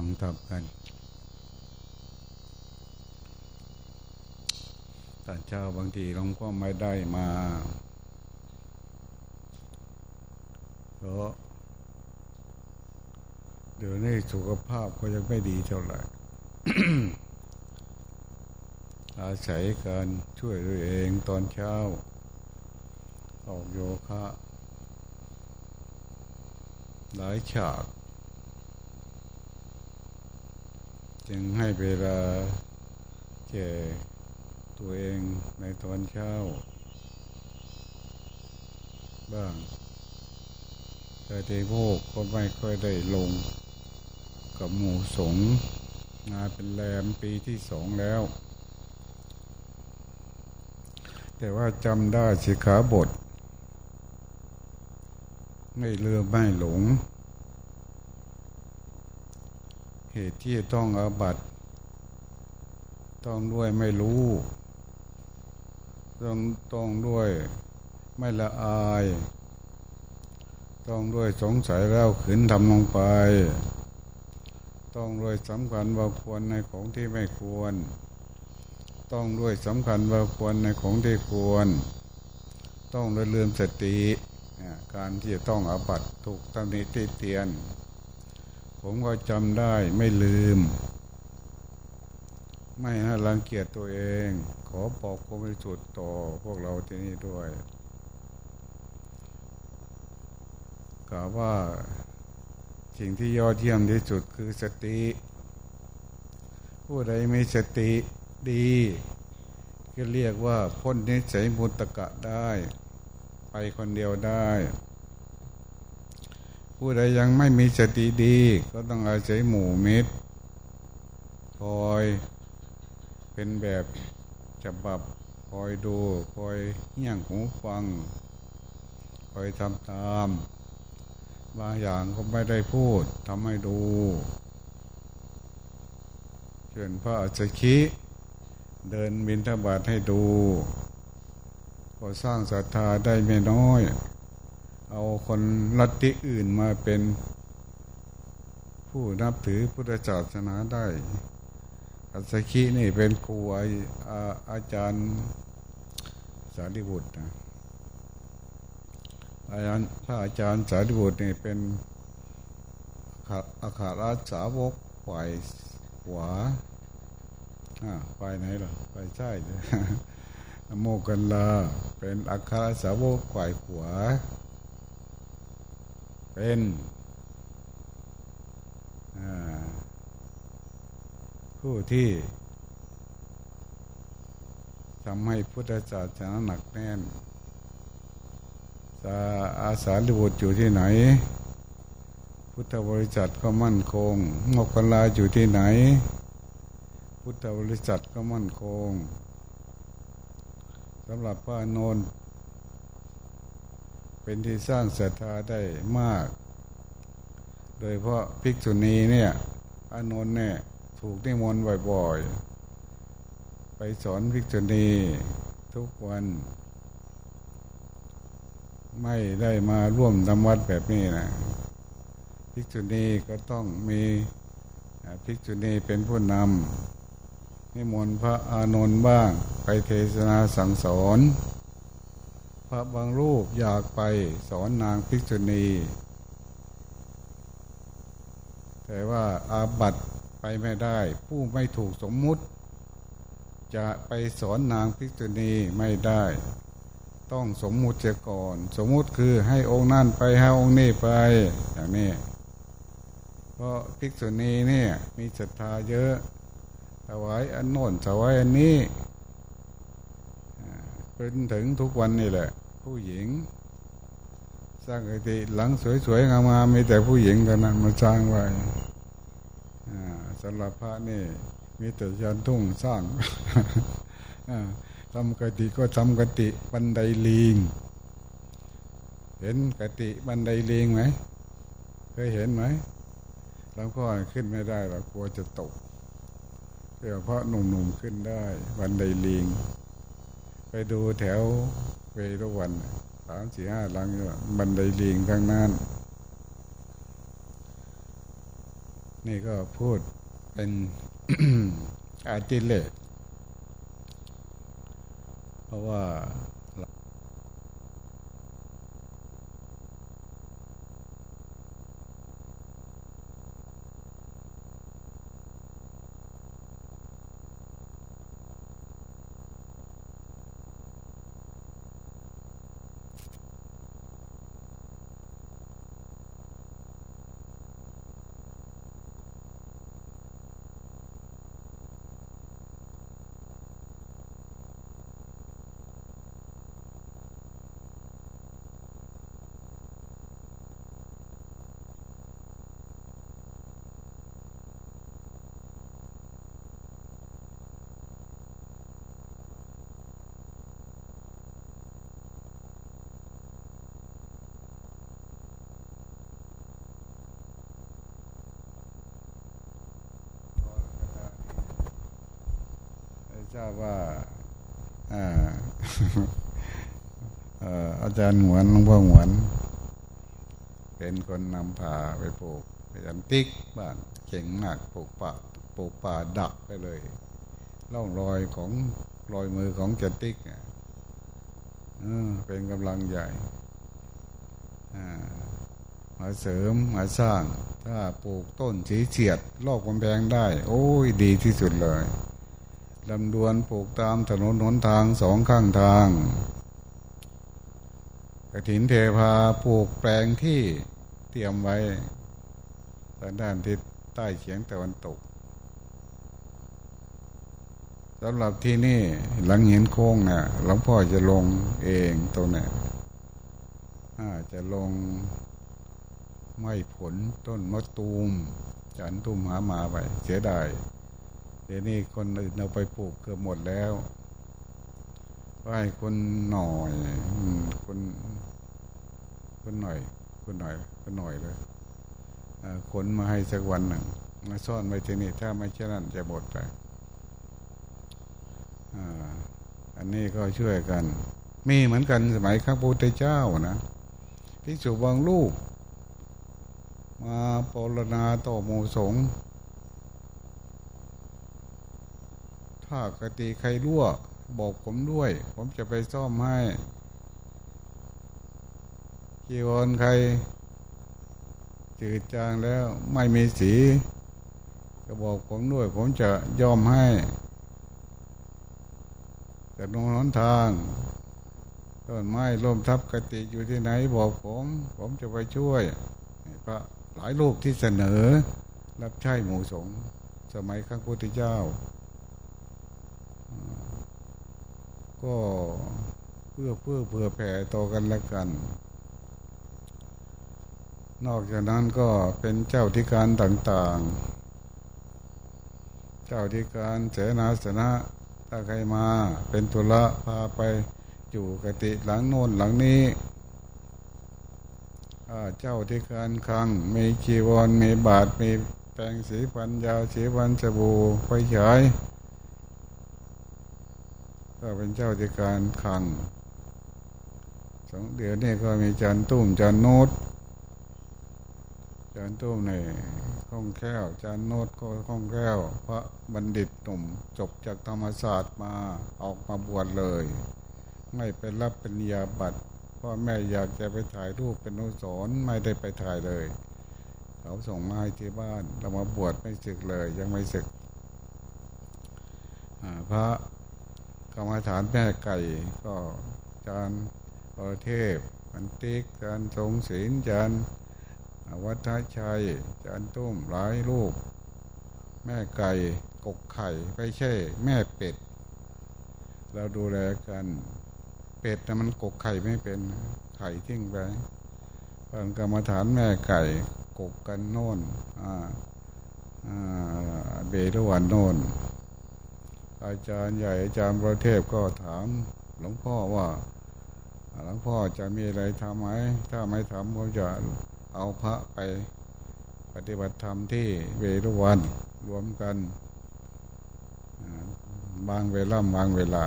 ฟังธรรมกันตอนเช้าบางทีหลวงพ่อไม่ได้มาเพราะเดี๋ยวนี้สุขภาพก็ยังไม่ดีเท่าไหร่ อาศัยการช่วยตัวเองตอนเช้า ออกโยคะ หลายฉาก จึงให้เวลาแก่ตัวเองในตอนเช้า บ้างแต่เดโภคก็ไม่ค่อยได้ลง กับหมู่สงงานเป็นแรมปีที่สองแล้ว แต่ว่าจำได้สิขาบท ไม่เลือไม่หลง เหตุที่ต้องอาบัตต้องด้วยไม่รู้ ต้องต้องด้วยไม่ละอาย ต้องด้วยสงสัยแล้วขืนทำลงไป ต้องด้วยสำคัญว่าควรในของที่ไม่ควร ต้องด้วยสำคัญว่าควรในของที่ควร ต้องด้วยลืมสติ การที่จะต้องอาบัตถูกตำหนิติเตียน ผมก็จำได้ไม่ลืม ไม่ให้รังเกียจตัวเอง ขอบอกความบริสุทธิ์ต่อพวกเราที่นี่ด้วยกล่าวว่าสิ่งที่ยอดเยี่ยมที่สุดคือสติ ผู้ใดมีสติดีก็เรียกว่าพ้นนิสัยมุตตะได้ ไปคนเดียวได้ ผู้ใดยังไม่มีสติดี ก็ต้องอาศัยหมู่มิตร คอยเป็นแบบจับบับคอยดู คอยเงี่ยงหูฟัง คอยทำตาม บางอย่างก็ไม่ได้พูดทำให้ดูเช่นพระอัจฉริเดินบินทบาทให้ดู ก็สร้างศรัทธาได้ไม่น้อย เอาคนลัทธิอื่นมาเป็นผู้นับถือพุทธศาสนาได้อัศคีนี่เป็นครูอาอาจารย์สารีบุตรนะอาจารย์พระอาจารย์สารีบุตรนี่เป็นอาคาราสาวกฝ่ายขวาอ่าฝ่ายไหนล่ะฝ่ายใช่โมกันลาเป็นอาคาราสาวกฝ่ายขวา เป็นผู้ที่ทำให้พุทธศาสนาหนักแน่นอาสาลิบุตรอยู่ที่ไหน พุทธบริษัทก็มั่นคงมกลาอยู่ที่ไหน พุทธบริษัทก็มั่นคงสำหรับพระนน เป็นที่สร้างศรัทธาได้มาก โดยเพราะภิกษุณีเนี่ยอานนท์เนี่ยถูกนิมนต์บ่อยๆ ไปสอนภิกษุณีทุกวัน ไม่ได้มาร่วมทำวัดแบบนี้นะภิกษุณีก็ต้องมีภิกษุณีเป็นผู้นำนิมนต์พระอานนท์บ้าง ไปเทศนาสั่งสอน พระบางรูปอยากไปสอนนางภิกษุณี แต่ว่าอาบัตไปไม่ได้ ผู้ไม่ถูกสมมุติ จะไปสอนนางภิกษุณีไม่ได้ ต้องสมมุติเสียก่อน สมมุติคือให้องค์นั่นไปให้องค์นี้ไปอย่างนี้เพราะภิกษุณีเนี่ยมีศรัทธาเยอะถวายอันโน้นถวายอันนี้เป็นถึงทุกวันนี่แหละ ผู้หญิง สร้างกติหลังสวยๆงามๆมีแต่ผู้หญิงเท่านั้นมาสร้างไว้สำหรับพระนี่ มีแต่ยันทุ่งสร้างทำกติก็ทำกติบันไดลิง เห็นกติบันไดลิงไหมเคยเห็นไหมแล้วก็ขึ้นไม่ได้หรอกกลัวจะตกเดี๋ยวเพราะหนุ่มๆขึ้นได้ บันไดลิง ไปดูแถวเวทุกวันสามสี่ห้าหลังบันไดเลียงทั้งนั้น นี่ก็พูดเป็นอาจิเลตเพราะว่า ทราบว่าอาจารย์หวนหลวงพ่อหวน เป็นคนนำพาไปปลูกอาจารย์ติ๊กบ้านเก่งมากปลูกป่าปลูกป่าดักไปเลยล่องรอยของรอยมือของจันติ๊กเป็นกำลังใหญ่มาเสริมมาสร้าง ถ้าปลูกต้นสีเฉียดรอบกำแพงได้ โอ้ยดีที่สุดเลย ลำดวนปลูกตามถนนหนทางสองข้างทาง กระถินเทพาปลูกแปลงที่เตรียมไว้ทางด้านทิศใต้เฉียงตะวันตกสำหรับที่นี่หลังเห็นโค้งนี่ยหลวงพ่อจะลงเองตรงนี้จะลงไม่ผลต้นมะตูม จันตุมหามาไปเสียดาย ดี๋ยวนี้คนอื่นเอาไปปลูกเกือบหมดแล้วก็ให้คนหน่อยคนคนหน่อยคนหน่อยคนหน่อยเลยขนมาให้สักวันหนึ่งมาซ่อนไว้ที่นี่ถ้าไม่เช่นนั้นจะหมดไปอันนี้ก็ช่วยกัน มีเหมือนกันสมัยข้าพุทธเจ้านะพิสุบางลูก มาปรณาต่อโมสง ถ้ากติใครรั่ว บอกผมด้วย ผมจะไปซ่อมให้กีวรใครจืดจางแล้วไม่มีสีก็บอกผมด้วย ผมจะยอมให้แต่ลงน้นทางต้นไม้ร่มทับกติอยู่ที่ไหนบอกผม ผมจะไปช่วยพระหลายลูกที่เสนอ รับใช้หมู่สงสมัยข้างพุทธเจ้า ก็เพื่อเพื่อเพื่อแผ่ต่อกันและกัน นอกจากนั้นก็เป็นเจ้าที่การต่างๆ เจ้าที่การเสนาสนะ ถ้าใครมาเป็นตุละพาไปอยู่กติหลังโน้นหลังนี้เจ้าที่การคังมีชีวรมีบาทมีแปลงสีฟันยาวสีฟันสบู่ไฟฉาย ก็เป็นเจ้าธิการคังสองเดือนนี่ก็มีจันตุ้มจันโนดจันตุ้มในข้องแก้วจันโนดก็ข้องแก้ว พระบัณฑิตหนุ่มจบจากธรรมศาสตร์มาออกมาบวชเลย ไม่ไปรับเป็นยาบัตรพ่อแม่อยากจะไปถ่ายรูปเป็นนุสรไม่ได้ไปถ่ายเลย เขาส่งมาให้ที่บ้านเรามาบวชไม่ศึกเลย ยังไม่ศึกพระ กรรมฐานแม่ไก่ก็จานประเทพอันติกจานทรงศีลจานวัฒชัยจานตุ้มหลายรูป แม่ไก่กกไข่ไม่ใช่ แม่เป็ด เราดูแลกัน เป็ดแต่มันกกไข่ไม่เป็นไข่ทิ้งไปกรรมฐานแม่ไก่กกกันโน่นอ่าเบรวันโน่น อาจารย์ใหญ่อาจารย์ประเทศก็ถามหลวงพ่อว่าหลวงพ่อจะมีอะไรทำไหมถ้าไม่ทำผมจะเอาพระไปปฏิบัติธรรมที่เวรุวันรวมกันบางเวลาบางเวลา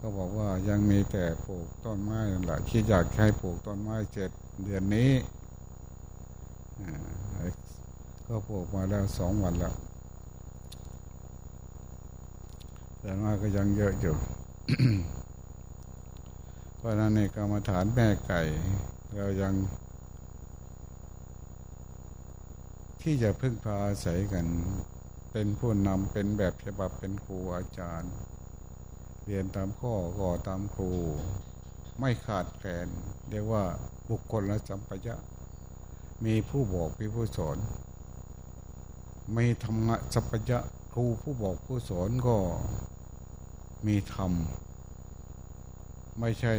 ก็บอกว่ายังมีแต่ปลูกต้นไม้นั่นแหละคิดอยากให้ปลูกต้นไม้เจ็ดเดือนนี้ก็ปลูกมาแล้วสองวันแล้ว แต่ว่าก็ยังเยอะอยู่เพราะนั้นในกรรมฐานแม่ไก่ เรายัง ที่จะพึ่งพาอาศัยกัน เป็นผู้นำเป็นแบบฉบับเป็นครูอาจารย์ เรียนตามข้อก่อตามครู ไม่ขาดแคลนเรียกว่าบุคคลและสัมปยะ มีผู้บอกมีผู้สอนไมีธรรมะสัพพยะครูผู้บอกผู้สอนก็ มีธรรม ไม่ใช่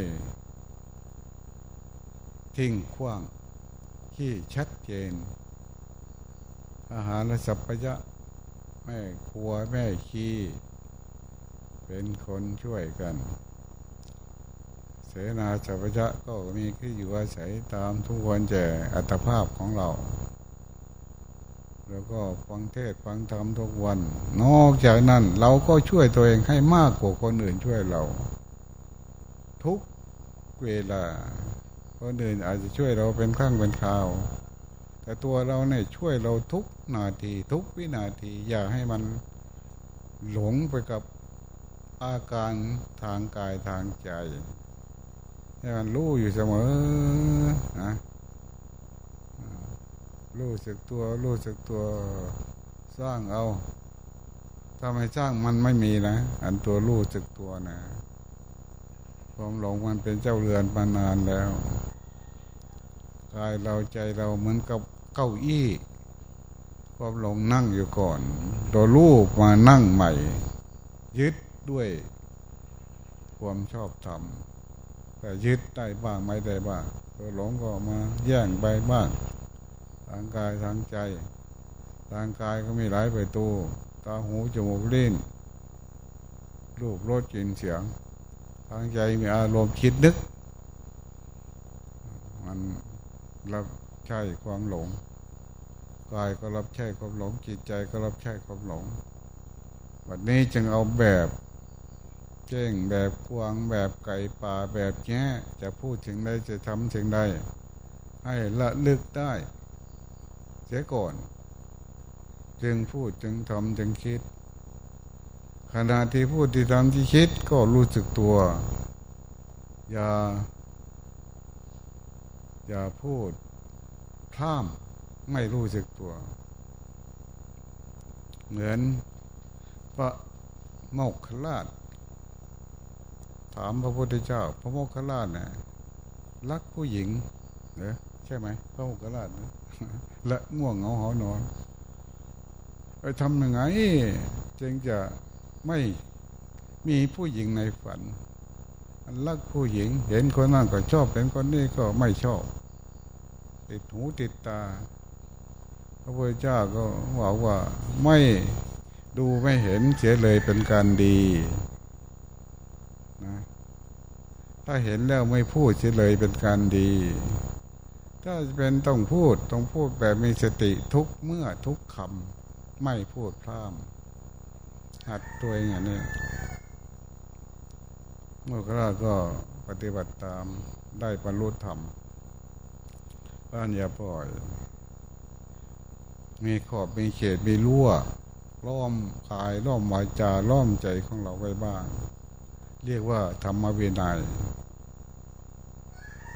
ทิ้งขว้าง ที่ชัดเจน อาหารและสัพพยะ แม่ครัวแม่ขี้ เป็นคนช่วยกัน เสนาสัพพยะก็มีที่อยู่อาศัยตามทุกคนแจ่อัตภาพของเรา แล้วก็ฟังเทศฟังธรรมทุกวัน นอกจากนั้น เราก็ช่วยตัวเองให้มากกว่าคนอื่นช่วยเรา ทุกเวลาคนอื่นอาจจะช่วยเราเป็นข้างเป็นคราว แต่ตัวเราเนี่ยช่วยเราทุกนาทีทุกวินาที อย่าให้มันหลงไปกับอาการทางกายทางใจให้มันรู้อยู่เสมอนะ รู้สึกตัวรู้สึกตัวสร้างเอาถ้าไม่สร้างมันไม่มีนะ อันตัวรู้สึกตัวนะความหลงมันเป็นเจ้าเรือนมานานแล้วกายเราใจเราเหมือนกับเก้าอี้ความหลงนั่งอยู่ก่อน ตัวรู้มานั่งใหม่ ยึดด้วย ความชอบธรรมแต่ยึดได้บ้างไม่ได้บ้างตัวหลงก็มาแย่งไปบ้าง ทางกายทางใจ ทางกายก็มีหลายประตูตาหูจมูกลิ้นรูปรสกลิ่นเสียง ทางใจมีอารมณ์คิดนึก มันรับใช้ความหลงกายก็รับใช้ความหลงจิตใจก็รับใช้ความหลงวันนี้จึงเอาแบบเจ้งแบบกวางแบบไก่ป่าแบบแง่จะพูดถึงได้จะทำถึงได้ให้ละลึกได้ เสียก่อน จึงพูดจึงทำจึงคิด ขณะที่พูดที่ทำที่คิดก็รู้สึกตัว อย่า อย่าพูดข้ามไม่รู้สึกตัว เหมือนพระโมกขลาชถามพระพุทธเจ้า พระโมกขลาชเนี่ยรักผู้หญิงเนอะ ช่ไหมพระโมกขลาชนะและง่วงเหงาหอนอนไปทำยังไงจึงจะไม่มีผู้หญิงในฝันรักผู้หญิง เห็นคนนั้นก็ชอบเห็นคนนี้ก็ไม่ชอบ ติดหูติดตา พระพุทธเจ้าก็บอกว่าไม่ดูไม่เห็นเสียเลยเป็นการดีนะถ้าเห็นแล้วไม่พูดเสียเลยเป็นการดี ถ้าเป็นต้องพูดต้องพูดแบบมีสติทุกเมื่อทุกคำไม่พูดพร่ำหัดตัวเองอย่างนี้เมื่อกราก็ปฏิบัติตามได้บรรลุธรรมบ้านอย่าปล่อย มีขอบมีเขตมีรั่วล้อมกายล้อมวาจาล้อมใจของเราไว้บ้าง เรียกว่าธรรมวินัย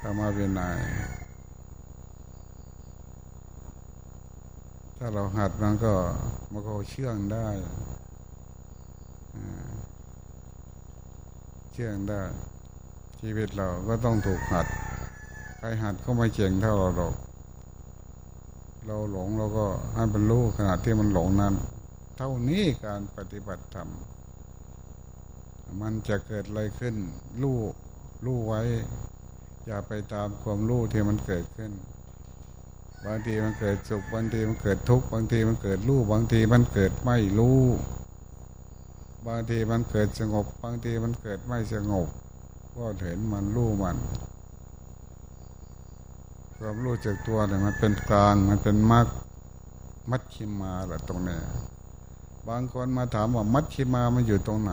ธรรมวินัย ถ้าเราหัดมันก็มันก็เชื่องได้เชื่องได้ ชีวิตเราก็ต้องถูกหัด ใครหัดก็ไม่เจ๋งเท่าเราหรอก เราหลงเราก็ให้บรรลุขนาดที่มันหลงนั้น เท่านี้การปฏิบัติธรรมมันจะเกิดอะไรขึ้น รู้รู้ไว้ อย่าไปตามความรู้ที่มันเกิดขึ้น บางทีมันเกิดสุขบางทีมันเกิดทุกข์บางทีมันเกิดรู้บางทีมันเกิดไม่รู้ บางทีมันเกิดสงบ บางทีมันเกิดไม่สงบ ก็เห็นมันรู้มันความรู้จักตัวเนี่ยมันเป็นกลางมันเป็นมรรคมัชชิมาแหละตรงนี้บางคนมาถามว่ามัชชิมามันอยู่ตรงไหน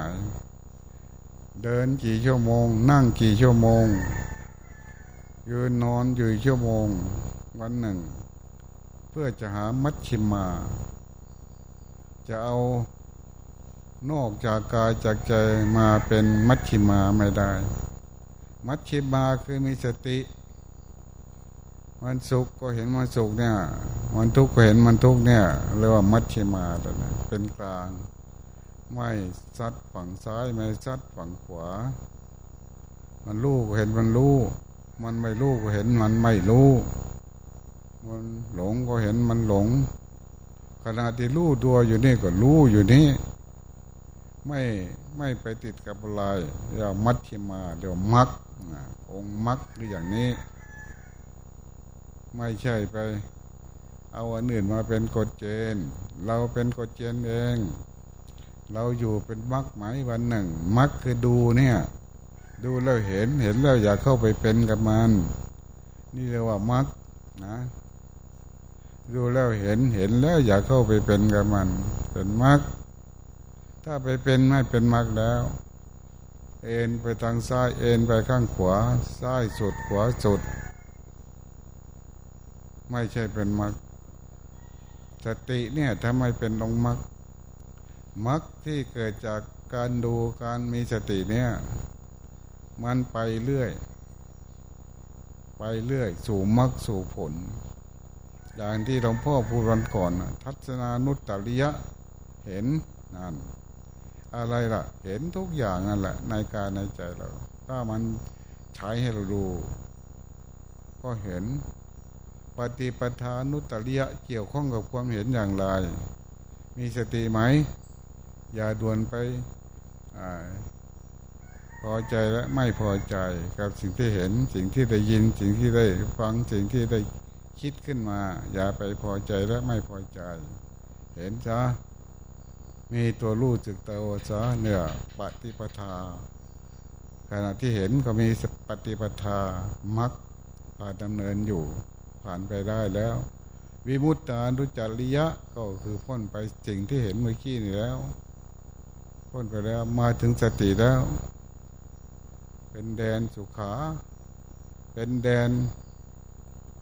เดินกี่ชั่วโมง นั่งกี่ชั่วโมงยืนนอนอยู่ชั่วโมง วันหนึ่ง เพื่อจะหามัชชิมา จะเอานอกจากกายจากใจมาเป็นมัชชิมาไม่ได้ มัชชิมาคือมีสติ มันสุขก็เห็นมันสุขเนี่ย มันทุกข์ก็เห็นมันทุกข์เนี่ยเรียกว่ามัชชิมาแต่เป็นกลาง ไม่ซัดฝั่งซ้ายไม่ซัดฝั่งขวา มันรู้ก็เห็นมันรู้ มันไม่รู้ก็เห็นมันไม่รู้ มันหลงก็เห็นมันหลง ขณะที่รู้ตัวอยู่นี่ก็รู้อยู่นี่ไม่ไม่ไปติดกับอะไรเรียกมัชชิมาเดี๋ยวมักองค์มักคืออย่างนี้ ไม่ใช่ไป เอาอันอื่นมาเป็นกฎเกณฑ์เราเป็นกฎเกณฑ์เอง เราอยู่เป็นมักไหมวันหนึ่ง มักคือดูเนี่ย ดูแล้วเห็นเห็นแล้วอยากเข้าไปเป็นกับมัน นี่เรียกว่ามักนะ ดูแล้วเห็นเห็นแล้วอยากเข้าไปเป็นกับมัน เป็นมักถ้าไปเป็นไม่เป็นมักแล้ว เอ็นไปทางซ้ายเอ็นไปข้างขวาซ้ายสุดขวาสุด ไม่ใช่เป็นมรรคสติเนี่ยถ้าไมเป็นองมรรคมรรคที่เกิดจากการดูการมีสติเนี่ย มันไปเรื่อย ไปเรื่อย สู่มรรคสู่ผล อย่างที่หลวงพ่อพูดวันก่อนทัศนานุตตริยะเห็นนั่นอะไรล่ะ เห็นทุกอย่างนั่นแหละ ในกายในใจเรา ถ้ามันใช้ให้เราดู ก็เห็น ปฏิปทานุตริยะเกี่ยวข้องกับความเห็นอย่างไร มีสติไหม อย่าด่วนไปอพอใจและไม่พอใจกับสิ่งที่เห็น สิ่งที่ได้ยิน สิ่งที่ได้ฟัง สิ่งที่ได้ คิดขึ้นมา อย่าไปพอใจและไม่พอใจ เห็นจ้ามีตัวรู้จึกตัวซะเนี่ยปฏิปทา ขณะที่เห็นก็มีปฏิปทามักพาดำเนินอยู่ ผ่านไปได้แล้ว วิมุตตานุจริยะก็คือพ้นไปสิ่งที่เห็นเมื่อกี้นี่แล้ว พ้นไปแล้วมาถึงสติแล้ว เป็นแดนสุขา เป็นแดน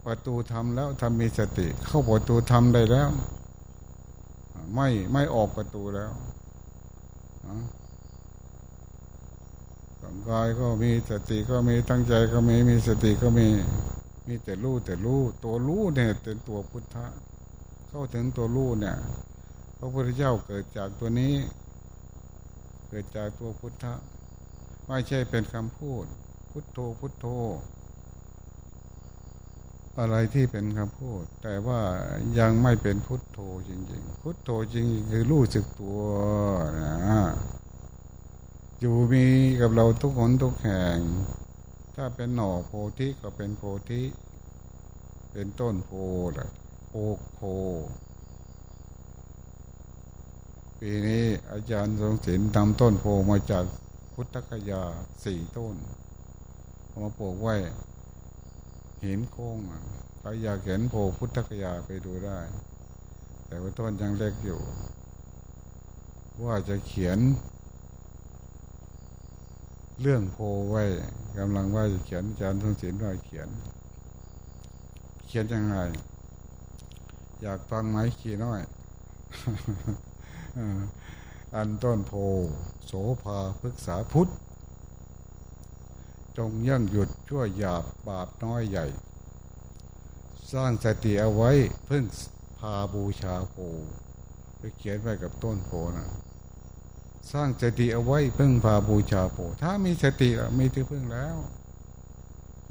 ประตูทำแล้วทำมีสติ เข้าประตูทำได้แล้ว ไม่ไม่ออกประตูแล้วร่างกายก็มีสติก็มีตั้งใจก็มีมีสติก็มีมีแต่รู้แต่รู้ตัวรู้เนี่ยเป็นตัวพุทธะ เข้าถึงตัวรู้เนี่ยพระพุทธเจ้าเกิดจากตัวนี้ เกิดจากตัวพุทธะ ไม่ใช่เป็นคำพูด พุทโธพุทโธ อะไรที่เป็นคำพูด แต่ว่ายังไม่เป็นพุทโธจริง ๆ พุทโธจริงคือรู้สึกตัวนะอยู่มีกับเราทุกคนทุกแห่ง ถ้าเป็นหน่อโพธิก็เป็นโพธิเป็นต้นโพแหละโพโพปีนี้อาจารย์ทรงศิลป์ทำต้นโพมาจากพุทธคยาสี่ต้น มาปลูกไว้ หินโค้งใครอยากเห็นโพพุทธคยาไปดูได้ แต่ว่าต้นยังเล็กอยู่ ว่าจะเขียน เรื่องโพไว้กำลังว่าจะเขียนอาจารย์ทงศิลป์ว่าเขียน เขียนยังไง อยากฟังไหมขี่น้อยอันต้นโพโสภาพฤกษาพุทธ จงยั่งหยุดชั่วหยาบบาปน้อยใหญ่ สร้างสติเอาไว้เพิ่งพาบูชาโพไปเขียนไว้กับต้นโพนะสร้างสติเอาไว้เพึ่งพาบูชาโพถ้ามีสติมีที่พึ่งแล้ว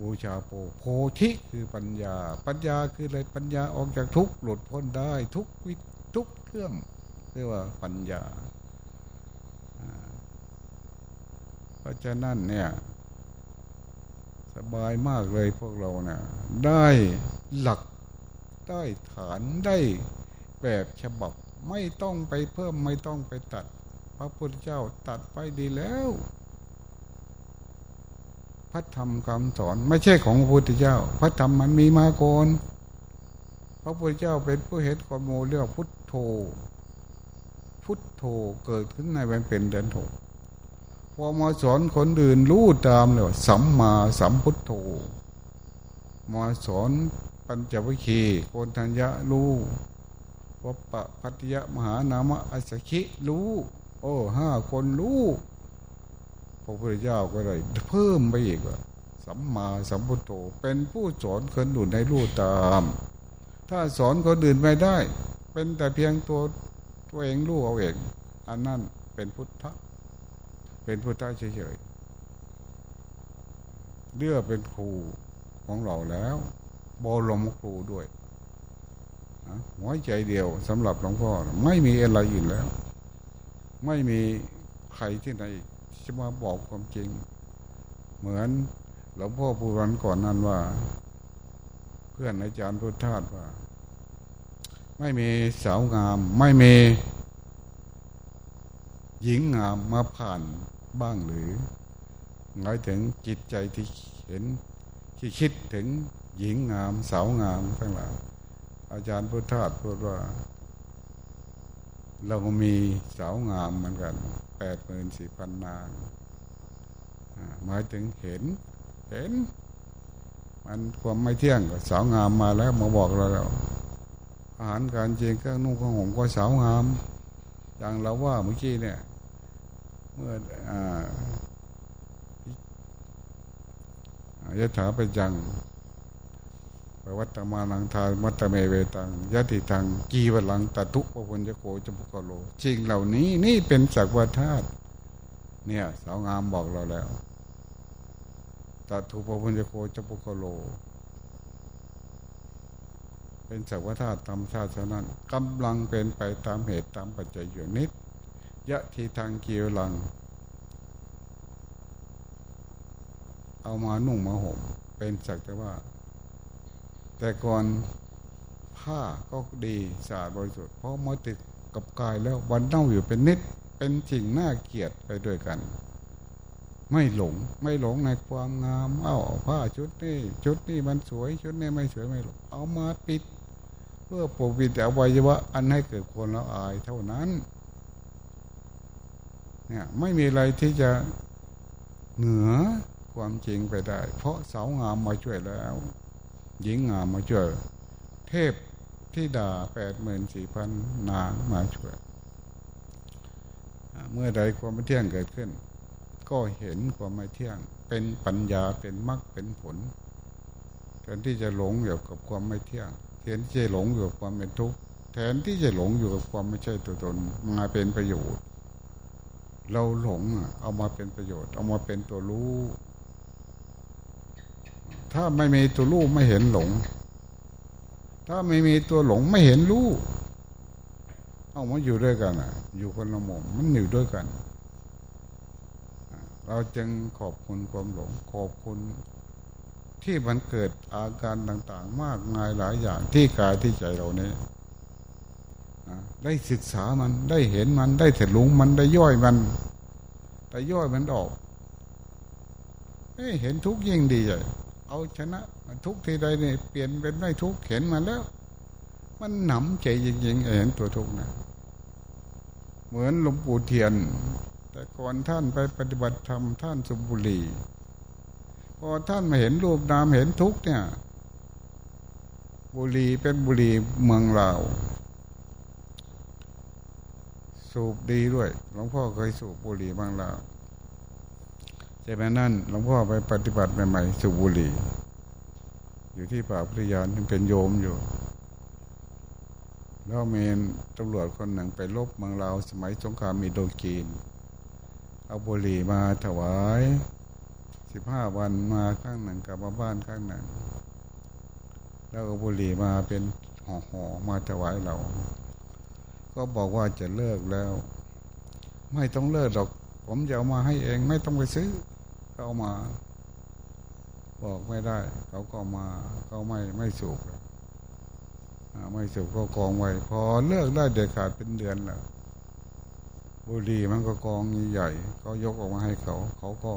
บูชาโพโพธิคือปัญญา ปัญญาคืออะไรปัญญาออกจากทุกข์หลุดพ้นได้ทุกวิทุกเรื่องเรียกว่าปัญญาเพราะฉะนั้นเนี่ย สบายมากเลยพวกเราเนะี่ยได้หลักได้ฐานได้แบบฉบับไม่ต้องไปเพิ่มไม่ต้องไปตัด พระพุทธเจ้าตัดไปดีแล้วพระธรรมคำสอนไม่ใช่ของพระพุทธเจ้า พระธรรมมันมีมาก่อนพระพุทธเจ้าเป็นผู้เห็นความโมเรียกพุทโธ พุทโธเกิดขึ้นในวันเป็นเดือนหก พอมาสอนคนอื่นรู้ตามเลยสัมมาสัมพุทโธมาสอนปัญจวิคีโกนทัญญะรู้วัปปะพัทยะมหานามะอสคิรู้ โอ้ห้าคนรู้พระพุทธเจ้าก็เลยเพิ่มไปอีกว่าสัมมาสัมพุทโธเป็นผู้สอนคนอื่นให้รู้ตาม ถ้าสอนคนอื่นไม่ได้ เป็นแต่เพียงตัวตัวเองรู้เอาเอง อันนั้นเป็นพุทธะ เป็นพุทธะเฉยๆเลือกเป็นครูของเราแล้วบรมครูด้วยหัวใจเดียวสำหรับหลวงพ่อไม่มีอะไรอื่นแล้ว ไม่มีใครที่ไหนจะมาบอกความจริง เหมือนหลวงพ่อพูดวันก่อนนั้นว่า เพื่อนอาจารย์พุทธาสว่า ไม่มีสาวงาม ไม่มีหญิงงามมาผ่าน บ้างหรือหมายถึงจิตใจที่เห็นที่คิดถึงหญิงงามสาวงามทั้งหลายอาจารย์พุทธาสพูดว่า เรามีสาวงามเหมือนกันแปดหมื่นสี่พันนางหมายถึงเห็น เห็น มันความไม่เที่ยงก็สาวงามมาแล้วมาบอกเราแล้วอาหารการเจงเครื่องนุ่งของผมก็สาวงามอย่างเราว่าเมื่อกี้เนี่ย เมื่ออ่ายะถาไปจังปวัตตมานังทามัตเมเวตังยะติทังกีวลังตตุปปุญญโกจมุกโลจริงเหล่านี้นี่เป็นสักวัฏาตุเนี่ยสาวงามบอกเราแล้วตตุปปุญญโกจมุกโล เป็นสักวัฏาตุตามชาติฉนั้นกำลังเป็นไปตามเหตุตามปัจจัยอยู่นิด ยะทีทางเกียวหลัง เอามานุ่งมาห่มเป็นสักแต่ว่า แต่ก่อนผ้าก็ดีสะอาดบริสุทธิ์เพราะมาติดกับกายแล้ววันเน่าอยู่เป็นนิด เป็นสิ่งน่าเกลียดไปด้วยกัน ไม่หลงไม่หลงในความงาม เอาผ้าชุดนี้ชุดนี้มันสวยชุดนี้ไม่สวยไม่หลงเอามาปิด เพื่อปกปิดอวัยวะอันให้เกิดคนละอายเท่านั้น เนี่ยไม่มีอะไรที่จะเหนือความจริงไปได้ เพราะสาวงามมาช่วยแล้ว หญิงงามมาช่วยเทพที่ด่าแปดหมื่นสี่พันนางมาช่วย เมื่อใดความไม่เที่ยงเกิดขึ้น ก็เห็นความไม่เที่ยง เป็นปัญญาเป็นมรรคเป็นผลแทนที่จะหลงอยู่กับความไม่เที่ยงแทนที่จะหลงอยู่กับความเป็นทุกข์แทนที่จะหลงอยู่กับความไม่ใช่ตัวตนมาเป็นประโยชน์ เราหลงเอามาเป็นประโยชน์ เอามาเป็นตัวรู้ ถ้าไม่มีตัวรู้ไม่เห็นหลง ถ้าไม่มีตัวหลงไม่เห็นรู้เอามาอยู่ด้วยกันอะ อยู่คนละมุมมันอยู่ด้วยกัน เราจึงขอบคุณความหลง ขอบคุณ ที่มันเกิดอาการต่าง ๆ มากมายหลายอย่างที่กายที่ใจเราเนี่ย ได้ศึกษามันได้เห็นมันได้ถลุงมันได้ย่อยมันได้ย่อยมันออกเห็นทุกยิ่งดีใหญ่เอาชนะทุกทีใดเนี่ยเปลี่ยนเป็นไม่ทุกเห็นมาแล้ว มันหนำใจจริงๆเห็นตัวทุกนะเหมือนหลวงปู่เทียน แต่ก่อนท่านไปปฏิบัติธรรมท่านสุบุรีพอท่านมาเห็นรูปนามเห็นทุกเนี่ย บุรีเป็นบุรีเมืองลาว สูบดีด้วย หลวงพ่อเคยสูบบุหรี่บางลาวจากนั้นหลวงพ่อไปปฏิบัติใหม่ๆสุบุรีอยู่ที่ป่าพุทธยานเป็นโยมอยู่ แล้วเมนตำรวจคนหนึ่งไปลบเมืองลาวสมัยสงครามมีโดกีนเอาบุหรี่มาถวายสิบห้าวันมาข้างหนึ่งกลับมาบ้านข้างหนึ่ง แล้วก็บุหรี่มาเป็นห่อๆมาถวายเรา ก็บอกว่าจะเลิกแล้ว ไม่ต้องเลิกหรอก ผมจะเอามาให้เอง ไม่ต้องไปซื้อเขามา บอกไม่ได้ เขาก็มาเขาไม่ไม่สูบไม่สูบก็กองไว้ พอเลิกได้เด็ดขาดเป็นเดือนแล้วบุรีมันก็กองใหญ่เขายกออกมาให้เขา เขาก็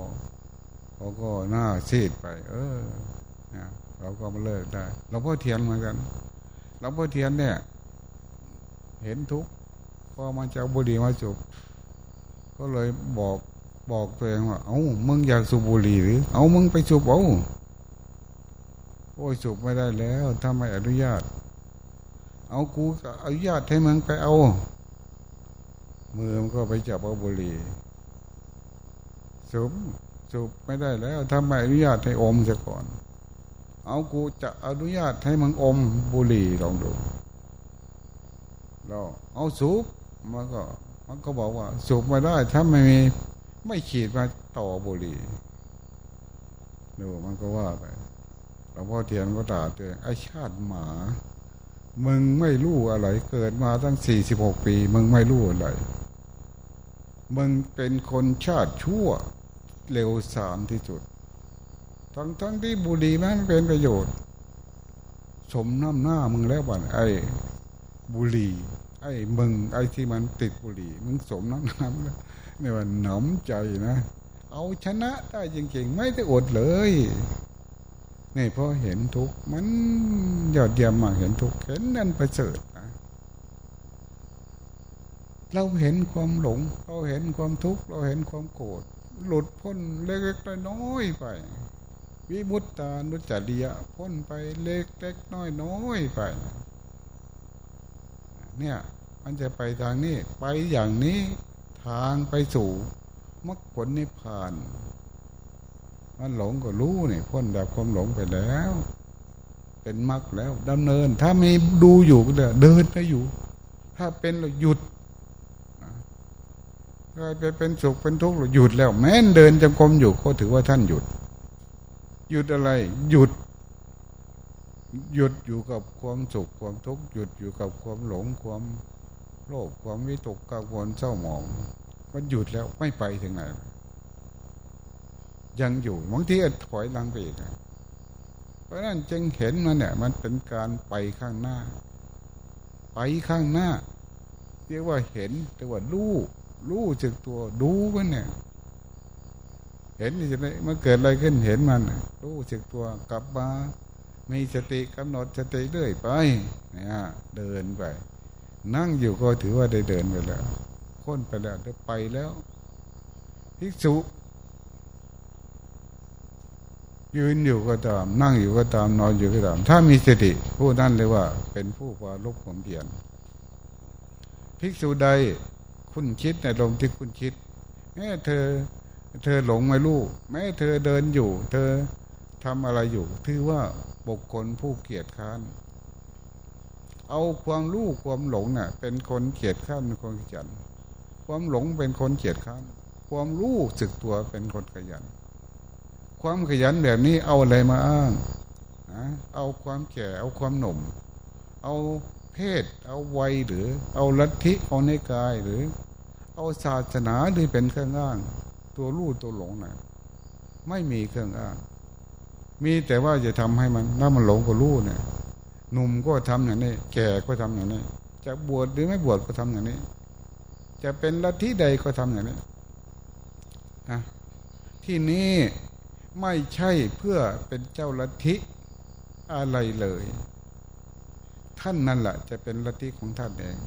เขาก็หน้าซีดไป เออนะเราก็มาเลิกได้เราพ่อเทียนเหมือนกันเราพ่อเทียนเนี่ย เห็นทุกพอมาจาบุหรี่มาสูบก็เลยบอกบอกตัวเองว่า เอา้ามึงอยากสูบบุหรี่หรือ เอามึงไปสูบเอาโอ้ยสูบไม่ได้แล้วถ้าไม่อนุญาต เอากูอนุญาตให้มึงไปเอา มือมันก็ไปจับเอาบุหรี่สูบสูบไม่ได้แล้วถ้าไม่อนุญาตให้อมเสียก่อน เอากูจะอนุญาตให้มึงอมบุหรี่ลองดู เราเอาสูบมันก็ มันก็บอกว่า สูบไม่ได้ ถ้าไม่มีไม่ขีดมาต่อบุหรี่ดูมันก็ว่าไปหลวงพ่อเทียนก็ด่าเตือนไอ้ชาติหมา มึงไม่รู้อะไร เกิดมาตั้งสี่สิบหกปี มึงไม่รู้อะไร มึงเป็นคนชาติชั่วเร็วสามที่สุด ทั้งทั้งที่บุรีมันเป็นประโยชน์ สมน้ำหน้ามึงแล้วบ้านไอ บุหรี่ ไอ้มึง ไอ้ที่มันติดบุหรี่ มึงสมน้ำน้าเนี่ยว่าหนำใจนะ เอาชนะได้จริงๆ ไม่ได้อดเลยนี่พอเห็นทุกมันยอดเยี่ยมมากเห็นทุกเห็นนั่นประเสริฐนะเราเห็นความหลง เราเห็นความทุกข์เราเห็นความโกรธหลุดพ้นเล็กๆน้อยไป วิมุตตานุจริยะพ้นไปเล็กเล็กน้อยน้อยไป เนี่ย มันจะไปทางนี้ไปอย่างนี้ทางไปสู่มรรคผลนิพพาน มันหลงก็รู้นี่พ้นแบบความหลงไปแล้ว เป็นมรรคแล้วดำเนิน ถ้ามีดูอยู่ก็เดินไปอยู่ ถ้าเป็นเราหยุดกลายไปเป็นสุขเป็นทุกข์หยุดแล้ว แม้นเดินจงกรมอยู่ก็ถือว่าท่านหยุด หยุดอะไร หยุด หยุดอยู่กับความสุขความทุกข์หยุดอยู่กับความหลงความโลภความวิตกกังวลเศร้าหมอง มันหยุดแล้วไม่ไปถึงไหนยังอยู่บางทีถอยหลังไปอีกเพราะนั้นจึงเห็นมันเนี่ย มันเป็นการไปข้างหน้า ไปข้างหน้า เรียกว่าเห็นเรียกว่ารู้รู้จึกตัวดูมันเนี่ย เห็นจะได้เมื่อเกิดอะไรขึ้นเห็นมันรู้จึกตัวกลับมา มีสติกำหนดสติเรื่อยไปเนี่ยเดินไป นั่งอยู่ก็ถือว่าได้เดินไปแล้วค้นไปแล้วได้ไปแล้วภิกษุยืนอยู่ก็ตาม นั่งอยู่ก็ตามนอนอยู่ก็ตาม ถ้ามีสติผู้นั้นเลยว่า เป็นผู้วาลบความเพียรภิกษุใดคุณคิดในลมที่คุณคิดแม้เธอ เธอหลงไม่รู้แม้เธอเดินอยู่ เธอ ทำอะไรอยู่ ถือว่าบุคคลผู้เกียจค้าน เอาความรู้ความหลงน่ะ เป็นคนเกียจข้านเป็นคนขยัน ความหลงเป็นคนเกียจข้าน ความรู้สึกตัวเป็นคนขยัน ความขยันแบบนี้เอาอะไรมาอ้างนะเอาความแก่เอาความหนุ่ม เอาเพศ เอาวัยหรือ เอาลัทธิเอาในกายหรือ เอาศาสนาที่เป็นเครื่องอ้าง ตัวรู้ตัวหลงนะ่ะไม่มีเครื่องอ้าง มีแต่ว่าจะทำให้มันถ้ามันหลงก็รู้เนี่ยหนุ่มก็ทำอย่างนี้ แก่ก็ทำอย่างนี้ จะบวชหรือไม่บวชก็ทำอย่างนี้ จะเป็นลัทธิใดก็ทำอย่างนี้นะที่นี้ไม่ใช่เพื่อเป็นเจ้าลัทธิอะไรเลย ท่านนั่นแหละจะเป็นลัทธิของท่านเอง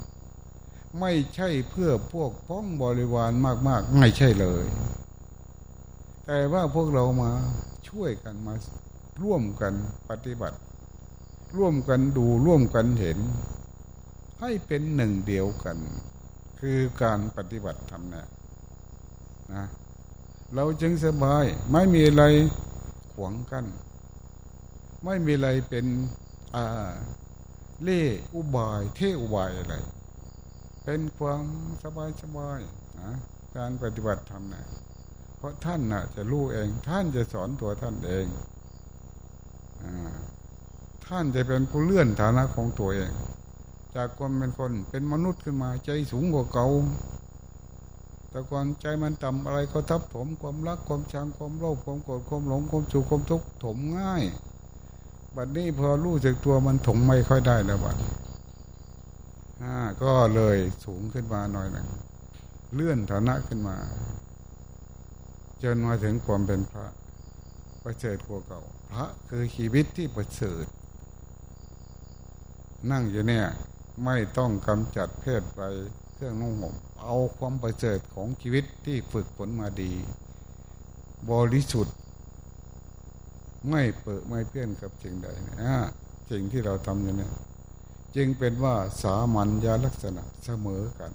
ไม่ใช่เพื่อพวกพ้องบริวารมาก ๆ ไม่ใช่เลย แต่ว่าพวกเรามาช่วยกันมาร่วมกันปฏิบัติ ร่วมกันดูร่วมกันเห็น ให้เป็นหนึ่งเดียวกัน คือการปฏิบัติทำเนี่ยนะเราจึงสบายไม่มีอะไรขวางกัน ไม่มีอะไรเป็นอ่าเล่อุบาย เทอุบายอะไร เป็นความสบายสบายนะการปฏิบัติธรรมนะ เพราะท่านนะ่ะ จะรู้เอง ท่านจะสอนตัวท่านเองอท่านจะเป็นผู้เลื่อนฐานะของตัวเอง จากความเป็นคนเป็นมนุษย์ขึ้นมาใจสูงกว่าเก่าแต่ก่อนใจมันต่ำอะไรก็ทับถมความรักความชังความโลภความโกรธความหลงความสุขความทุกข์ถมง่ายบัดนี้พอรู้จักตัวมันถมไม่ค่อยได้แล้วบัดก็เลยสูงขึ้นมาหน่อยหนึ่งเลื่อนฐานะขึ้นมา จนมาถึงความเป็นพระประเสริฐกว่าเก่า พระคือชีวิตที่ประเสริฐนั่งอยู่เนี่ยไม่ต้องกำจัดเพศไปเครื่องนุ่งห่มเอาความประเสริฐของชีวิตที่ฝึกฝนมาดี บริสุทธิ์ ไม่เปิดไม่เพื่อนกับสิ่งใดนะสิ่งที่เราทำอยู่เนี่ยจึงเป็นว่าสามัญญาลักษณะเสมอกัน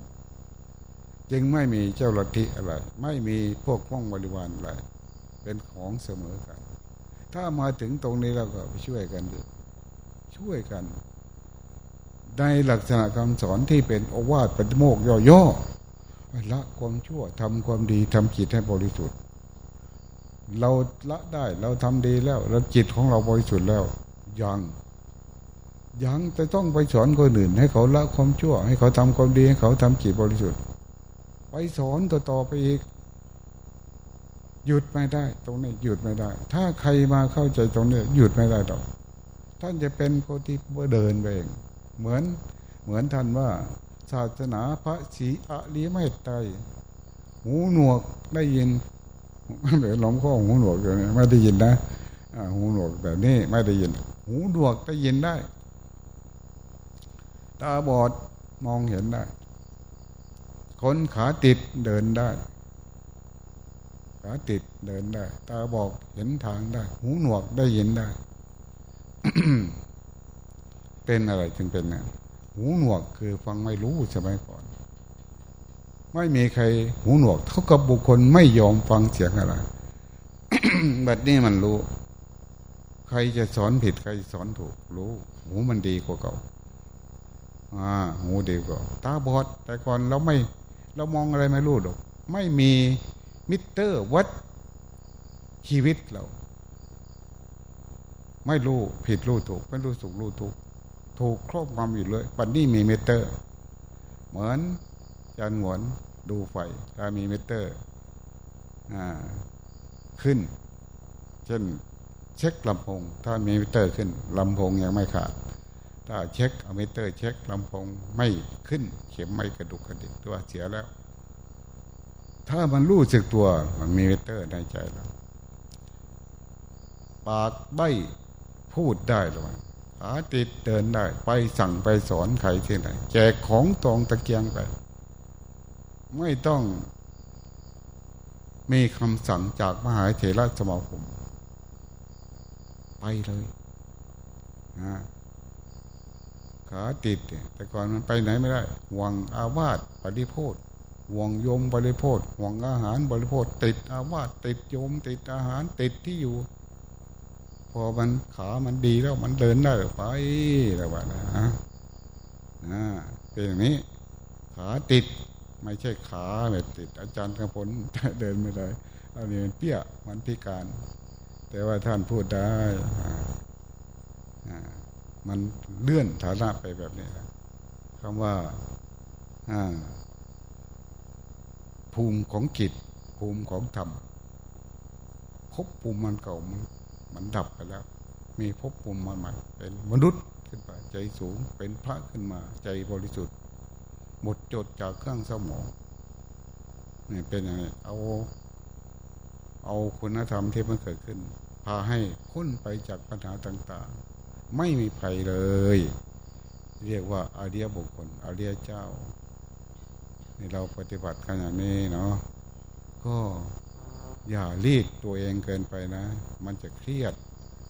จึงไม่มีเจ้าลัทธิอะไร ไม่มีพวกพ้องบริวารอะไร เป็นของเสมอกัน ถ้ามาถึงตรงนี้เราก็ไปช่วยกันดิช่วยกัน ในลักษณะคำสอนที่เป็นโอวาทปฏิโมกย่อๆละความชั่วทำความดีทำจิตให้บริสุทธิ์ เราละได้เราทำดีแล้วแล้วจิตของเราบริสุทธิ์แล้ว ยังยังจะต้องไปสอนคนอื่นให้เขาละความชั่ว ให้เขาทำความดีให้เขาทำจิตบริสุทธิ์ ไปสอนต่อๆไปอีก หยุดไม่ได้ ตรงนี้หยุดไม่ได้ ถ้าใครมาเข้าใจตรงนี้หยุดไม่ได้หรอกท่านจะเป็นคนที่เดินไปเองเหมือนเหมือนท่านว่า ศาสนาพระศรีอริไม่ไตหูหนวกได้ยินเหลือหลงข้อหูหนวกอยู่นี่ไม่ได้ยินนะหูหนวกแบบนี้ไม่ได้ยิน หูหนวกได้ยินได้ ตาบอดมองเห็นได้ คนขาติดเดินได้ ขาติดเดินได้ ตาบอกเห็นทางได้ หูหนวกได้ยินได้ เป็นอะไรจึงเป็นเนี่ยหูหนวกคือฟังไม่รู้สมัยก่อน ไม่มีใครหูหนวก เท่ากับบุคคลไม่ยอมฟังเสียงอะไรแบบนี้มันรู้ ใครจะสอนผิดใครสอนถูกรู้ หูมันดีกว่าเก่าอ่าหูดีกว่าตาบอดแต่ก่อนเราไม่ เรามองอะไรไม่รู้หรอก ไม่มีมิเตอร์วัดชีวิตเรา ไม่รู้ผิดรู้ถูก ไม่รู้สุขรู้ทุกถูกครอบงำอยู่เลยปันนี้มีเมเตอร์ เหมือนยันหวนดูไฟถ้ามีเมเตอร์ขึ้น เช่นเช็คลำโพง ถ้ามีเมเตอร์ขึ้นลำโพงยังไม่ขาด ถ้าเช็คอาเมเตอร์เช็คลำโพงไม่ขึ้น เข็มไม่กระดุกกระดิกตัวเสียแล้ว ถ้ามันรู้สึกตัวมันมีเมเตอร์ในใจแล้ว ปากใบพูดได้หรือไม่ขาติดเดินได้ ไปสั่งไปสอนใครที่ไหนแจกของตองตะเกียงไป ไม่ต้องมีคำสั่งจากมหาเถรสมาคมไปเลยนะ ขาติดแต่ก่อนมันไปไหนไม่ได้หวังอาวาสปฏิโพธหวงโยมบริโภคหวงอาหารบริโภคติดอาวาสติดโยมติดอาหารติดที่อยู่ พอมันขามันดีแล้วมันเดินได้ไปแล้วว่านะนะเป็นอย่างนี้ ขาติดไม่ใช่ขาแบบติด อาจารย์กระพลเดินไม่ได้อันนี้มันเปี้ยมันพิการ แต่ว่าท่านพูดได้ มันเลื่อนฐานะไปแบบนี้คำว่าภูมิของจิต ภูมิของธรรมคบภูมิมันเก่ามันมันดับไปแล้ว มีภพภูมิมาใหม่เป็นมนุษย์ขึ้นไปใจสูงเป็นพระขึ้นมา ใจบริสุทธิ์ หมดจดจากเครื่องสมองนี่เป็นยังไงเอาเอาคุณธรรมที่มันเกิดขึ้น พาให้พ้นไปจากปัญหาต่าง ไม่มีใครเลย เรียกว่าอาเดียบุคคลอาเดียเจ้านี่เราปฏิบัติกันางนี้เนาะก็อย่ารีดตัวเองเกินไปนะ มันจะเครียด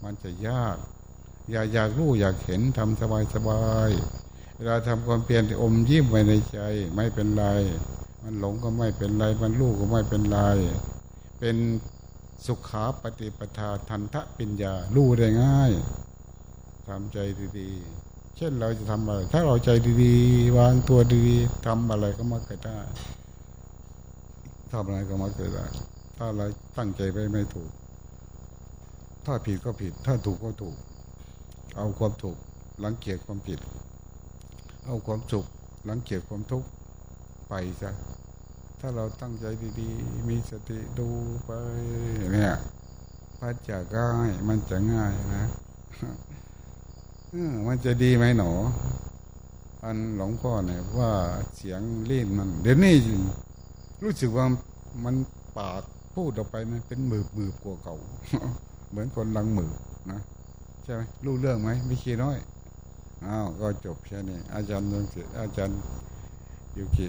มันจะยาก อย่าอยากรู้อยากเห็นทำสบายสบายเวลาทำความเปลี่ยนอมยิ้มไว้ในใจ ไม่เป็นไร มันหลงก็ไม่เป็นไร มันรู้ก็ไม่เป็นไร เป็นสุขาปฏิปทาทันทะปัญญารู้ได้ง่าย ทำใจดีๆ เช่นเราจะทำอะไร ถ้าเราใจดีๆ วางตัวดีๆทำอะไรก็มาเกิดได้ทำอะไรก็มาเกิดได้ ถ้าเราตั้งใจไปไม่ถูก ถ้าผิดก็ผิด ถ้าถูกก็ถูก เอาความถูกหลังเกียดความผิด เอาความสุขหลังเกียดความทุกข์ไปซะถ้าเราตั้งใจดีๆ มีสติดูไปเนี่ยพัดจะง่ายมันจะง่ายนะ มันจะดีไหมหนออันหลวงพ่อเนี่ยว่าเสียงเล่นมัน เดี๋ยวนี้รู้สึกว่ามันปากพูดออกไปมันเป็นมือมือกว่าเก่า เหมือนคนลังมือนะใช่ไหมรู้เรื่องไหมไม่คีน้อยอ้าวก็จบแค่นี้อาจารย์ยงศิอาจารย์ยุกิ